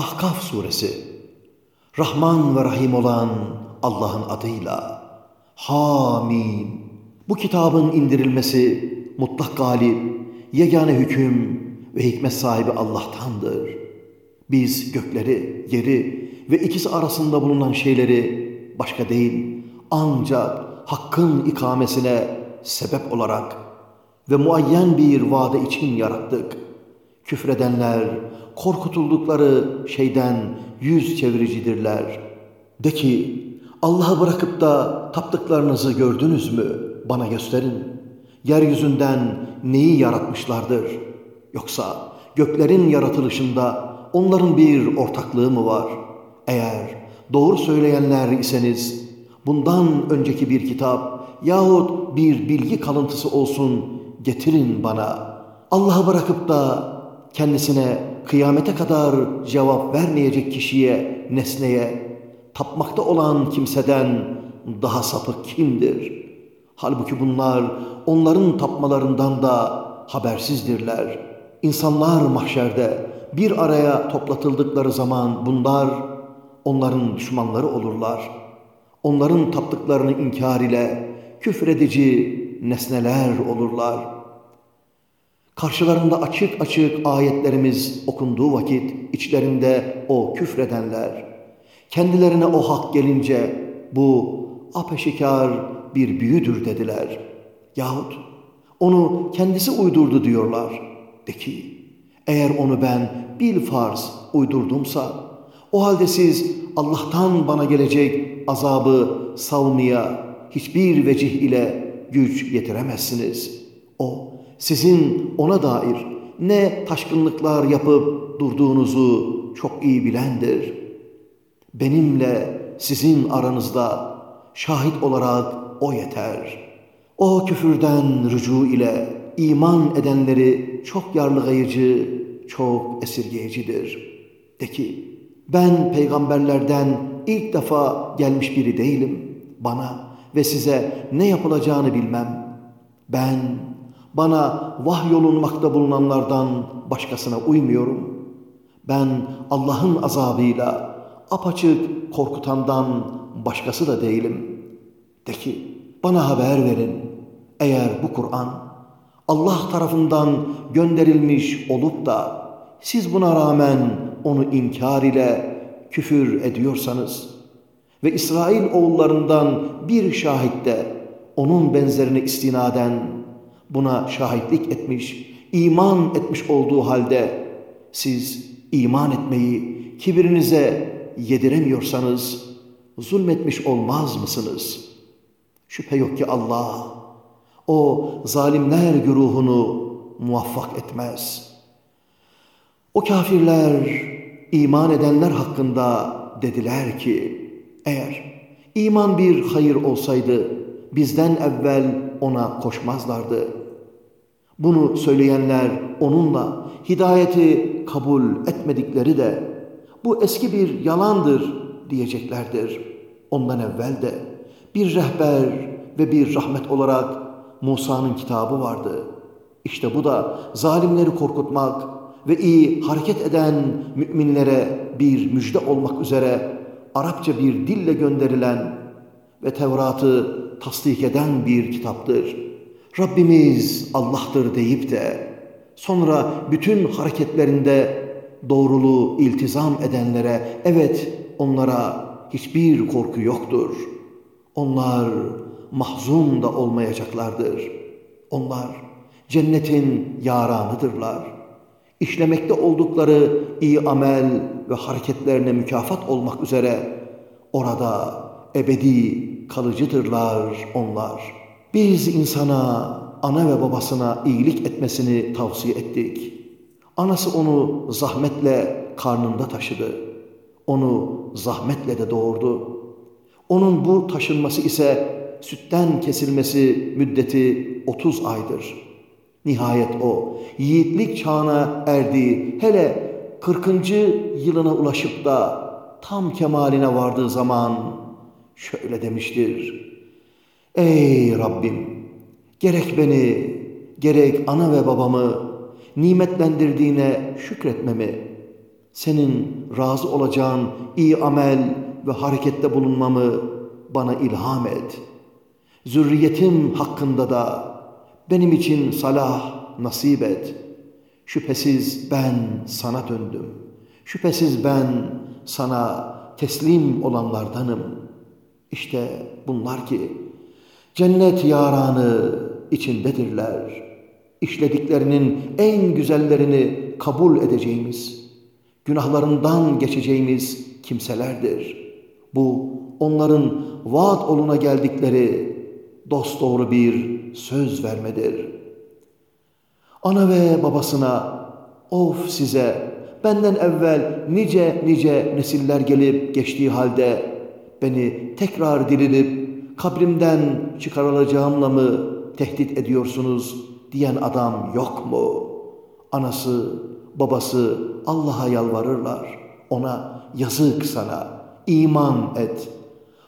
Ahkaf suresi Rahman ve Rahim olan Allah'ın adıyla Hamim Bu kitabın indirilmesi mutlak galip, yegane hüküm ve hikmet sahibi Allah'tandır. Biz gökleri, yeri ve ikisi arasında bulunan şeyleri başka değil ancak hakkın ikamesine sebep olarak ve muayyen bir vade için yarattık. Küfredenler korkutuldukları şeyden yüz çeviricidirler. De ki Allah'ı bırakıp da taptıklarınızı gördünüz mü? Bana gösterin. Yeryüzünden neyi yaratmışlardır? Yoksa göklerin yaratılışında onların bir ortaklığı mı var? Eğer doğru söyleyenler iseniz bundan önceki bir kitap yahut bir bilgi kalıntısı olsun getirin bana. Allah'ı bırakıp da kendisine kıyamete kadar cevap vermeyecek kişiye, nesneye, tapmakta olan kimseden daha sapık kimdir? Halbuki bunlar onların tapmalarından da habersizdirler. İnsanlar mahşerde bir araya toplatıldıkları zaman bunlar onların düşmanları olurlar. Onların taptıklarını inkar ile küfredici nesneler olurlar.'' Karşılarında açık açık ayetlerimiz okunduğu vakit içlerinde o küfredenler, kendilerine o hak gelince bu apeşikar bir büyüdür dediler. Yahut onu kendisi uydurdu diyorlar. De ki eğer onu ben bil farz uydurdumsa o halde siz Allah'tan bana gelecek azabı savmaya hiçbir vecih ile güç yetiremezsiniz. O sizin ona dair ne taşkınlıklar yapıp durduğunuzu çok iyi bilendir. Benimle sizin aranızda şahit olarak o yeter. O küfürden rücu ile iman edenleri çok yarlıgayıcı, çok esirgeyicidir. De ki, ben peygamberlerden ilk defa gelmiş biri değilim. Bana ve size ne yapılacağını bilmem. Ben bana vahyolunmakta bulunanlardan başkasına uymuyorum. Ben Allah'ın azabıyla apaçık korkutandan başkası da değilim. De ki bana haber verin. Eğer bu Kur'an Allah tarafından gönderilmiş olup da siz buna rağmen onu inkar ile küfür ediyorsanız ve İsrail oğullarından bir şahit de onun benzerini istinaden buna şahitlik etmiş, iman etmiş olduğu halde siz iman etmeyi kibirinize yediremiyorsanız zulmetmiş olmaz mısınız? Şüphe yok ki Allah o zalimler güruhunu muvaffak etmez. O kafirler iman edenler hakkında dediler ki eğer iman bir hayır olsaydı bizden evvel ona koşmazlardı. Bunu söyleyenler onunla hidayeti kabul etmedikleri de bu eski bir yalandır diyeceklerdir. Ondan evvel de bir rehber ve bir rahmet olarak Musa'nın kitabı vardı. İşte bu da zalimleri korkutmak ve iyi hareket eden müminlere bir müjde olmak üzere Arapça bir dille gönderilen ve Tevrat'ı tasdik eden bir kitaptır.'' Rabbimiz Allah'tır deyip de sonra bütün hareketlerinde doğruluğu iltizam edenlere evet onlara hiçbir korku yoktur. Onlar mahzun da olmayacaklardır. Onlar cennetin yaranıdırlar. İşlemekte oldukları iyi amel ve hareketlerine mükafat olmak üzere orada ebedi kalıcıdırlar onlar.'' Biz insana, ana ve babasına iyilik etmesini tavsiye ettik. Anası onu zahmetle karnında taşıdı. Onu zahmetle de doğurdu. Onun bu taşınması ise sütten kesilmesi müddeti 30 aydır. Nihayet o yiğitlik çağına erdi. Hele 40. yılına ulaşıp da tam kemaline vardığı zaman şöyle demiştir. Ey Rabbim! Gerek beni, gerek ana ve babamı nimetlendirdiğine şükretmemi, senin razı olacağın iyi amel ve harekette bulunmamı bana ilham et. Zürriyetim hakkında da benim için salah nasip et. Şüphesiz ben sana döndüm. Şüphesiz ben sana teslim olanlardanım. İşte bunlar ki cennet yaranı içindedirler. İşlediklerinin en güzellerini kabul edeceğimiz, günahlarından geçeceğimiz kimselerdir. Bu onların vaat oluna geldikleri dosdoğru bir söz vermedir. Ana ve babasına of size benden evvel nice nice nesiller gelip geçtiği halde beni tekrar dirilip kabrimden çıkarılacağımla mı tehdit ediyorsunuz diyen adam yok mu? Anası, babası Allah'a yalvarırlar. Ona yazık sana, iman et.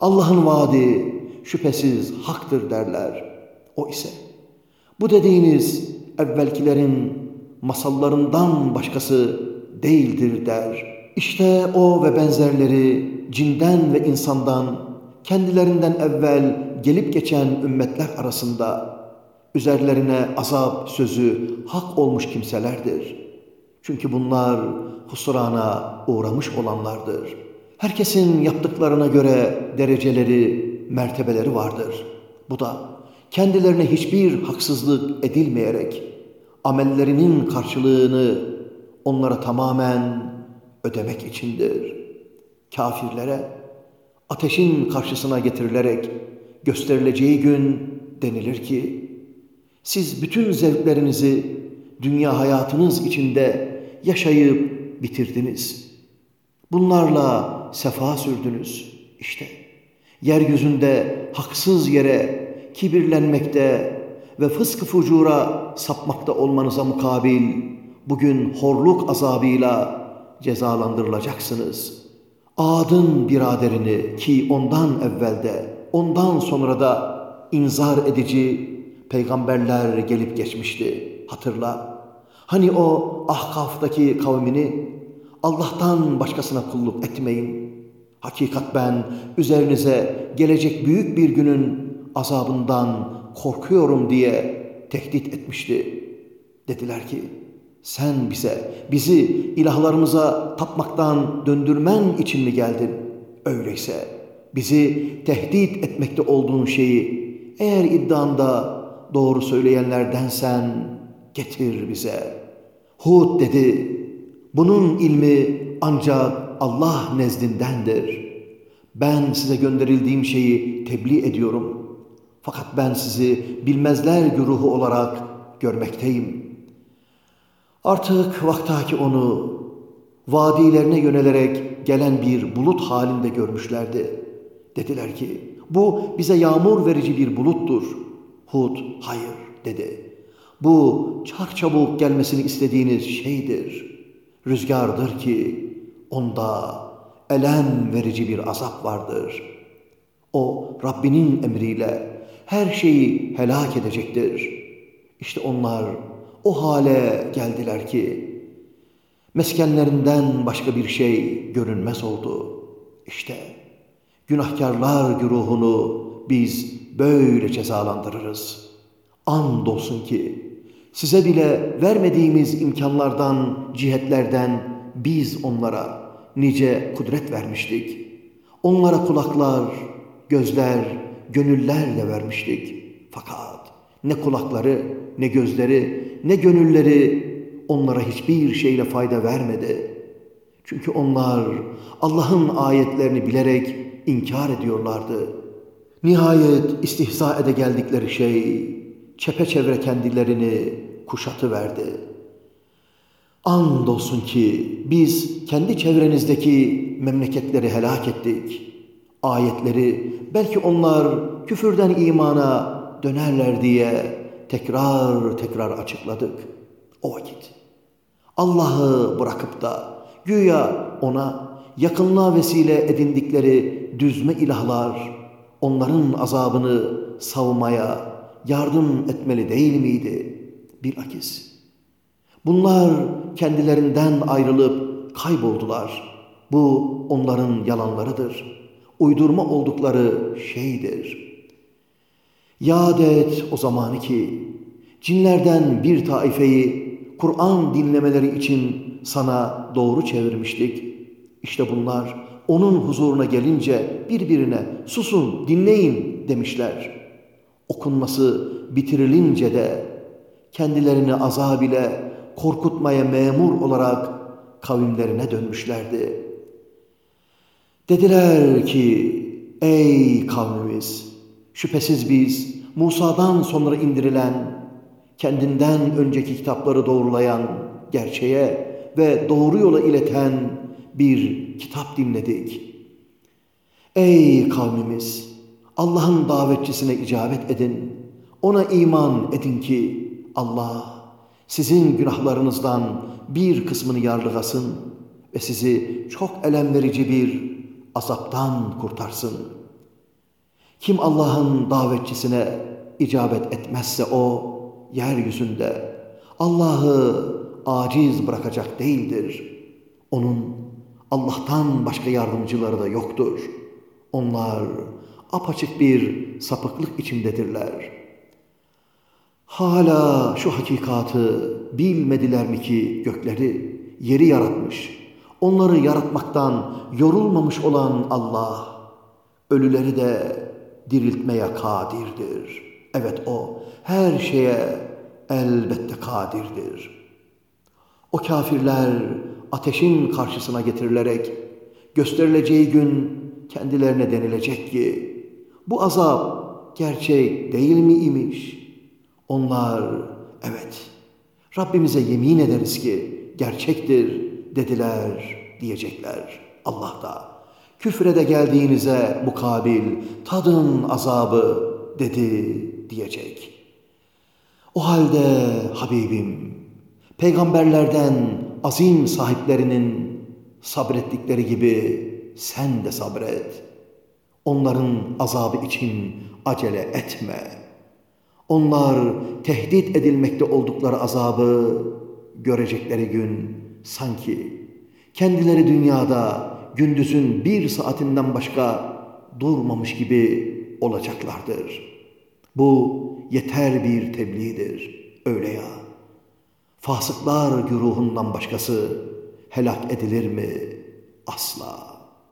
Allah'ın vaadi şüphesiz haktır derler. O ise bu dediğiniz evvelkilerin masallarından başkası değildir der. İşte o ve benzerleri cinden ve insandan kendilerinden evvel gelip geçen ümmetler arasında üzerlerine azap sözü hak olmuş kimselerdir. Çünkü bunlar husrana uğramış olanlardır. Herkesin yaptıklarına göre dereceleri, mertebeleri vardır. Bu da kendilerine hiçbir haksızlık edilmeyerek amellerinin karşılığını onlara tamamen ödemek içindir. Kafirlere ateşin karşısına getirilerek gösterileceği gün denilir ki siz bütün zevklerinizi dünya hayatınız içinde yaşayıp bitirdiniz. Bunlarla sefa sürdünüz. İşte yeryüzünde haksız yere kibirlenmekte ve fıskı fucura sapmakta olmanıza mukabil bugün horluk azabıyla cezalandırılacaksınız. Adın biraderini ki ondan evvelde, ondan sonra da inzar edici peygamberler gelip geçmişti. Hatırla. Hani o Ahkaf'taki kavmini Allah'tan başkasına kulluk etmeyin. Hakikat ben üzerinize gelecek büyük bir günün azabından korkuyorum diye tehdit etmişti. Dediler ki sen bize, bizi ilahlarımıza tapmaktan döndürmen için mi geldin? Öyleyse bizi tehdit etmekte olduğun şeyi eğer iddianda doğru söyleyenlerdensen getir bize. Hud dedi, bunun ilmi ancak Allah nezdindendir. Ben size gönderildiğim şeyi tebliğ ediyorum. Fakat ben sizi bilmezler güruhu olarak görmekteyim. Artık vaktaki onu vadilerine yönelerek gelen bir bulut halinde görmüşlerdi. Dediler ki bu bize yağmur verici bir buluttur. Hud hayır dedi. Bu çak çabuk gelmesini istediğiniz şeydir. Rüzgardır ki onda elem verici bir azap vardır. O Rabbinin emriyle her şeyi helak edecektir. İşte onlar o hale geldiler ki meskenlerinden başka bir şey görünmez oldu. İşte günahkarlar güruhunu biz böyle cezalandırırız. Andolsun ki size bile vermediğimiz imkanlardan, cihetlerden biz onlara nice kudret vermiştik. Onlara kulaklar, gözler, gönüller de vermiştik. Fakat ne kulakları, ne gözleri, ne gönülleri onlara hiçbir şeyle fayda vermedi. Çünkü onlar Allah'ın ayetlerini bilerek inkar ediyorlardı. Nihayet istihza ede geldikleri şey çepeçevre kendilerini kuşatı verdi. Andolsun ki biz kendi çevrenizdeki memleketleri helak ettik. Ayetleri belki onlar küfürden imana dönerler diye tekrar tekrar açıkladık. O vakit Allah'ı bırakıp da güya ona yakınlığa vesile edindikleri düzme ilahlar onların azabını savmaya yardım etmeli değil miydi? Bilakis bunlar kendilerinden ayrılıp kayboldular. Bu onların yalanlarıdır. Uydurma oldukları şeydir. Yad et o zamanı ki cinlerden bir taifeyi Kur'an dinlemeleri için sana doğru çevirmiştik. İşte bunlar onun huzuruna gelince birbirine susun dinleyin demişler. Okunması bitirilince de kendilerini azab ile korkutmaya memur olarak kavimlerine dönmüşlerdi. Dediler ki ey kavmimiz şüphesiz biz Musa'dan sonra indirilen kendinden önceki kitapları doğrulayan gerçeğe ve doğru yola ileten bir kitap dinledik. Ey kavmimiz! Allah'ın davetçisine icabet edin. Ona iman edin ki Allah sizin günahlarınızdan bir kısmını yarlıgasın ve sizi çok elem verici bir azaptan kurtarsın. Kim Allah'ın davetçisine icabet etmezse o yeryüzünde Allah'ı aciz bırakacak değildir. Onun Allah'tan başka yardımcıları da yoktur. Onlar apaçık bir sapıklık içindedirler. Hala şu hakikatı bilmediler mi ki gökleri, yeri yaratmış, onları yaratmaktan yorulmamış olan Allah, ölüleri de diriltmeye kadirdir. Evet o her şeye elbette kadirdir. O kafirler ateşin karşısına getirilerek gösterileceği gün kendilerine denilecek ki bu azap gerçek değil mi imiş? Onlar evet Rabbimize yemin ederiz ki gerçektir dediler diyecekler Allah da. Küfre de geldiğinize mukabil tadın azabı dedi diyecek. O halde Habibim, peygamberlerden azim sahiplerinin sabrettikleri gibi sen de sabret. Onların azabı için acele etme. Onlar tehdit edilmekte oldukları azabı görecekleri gün sanki kendileri dünyada gündüzün bir saatinden başka durmamış gibi olacaklardır. Bu yeter bir tebliğdir. Öyle ya. Fasıklar güruhundan başkası helak edilir mi? Asla.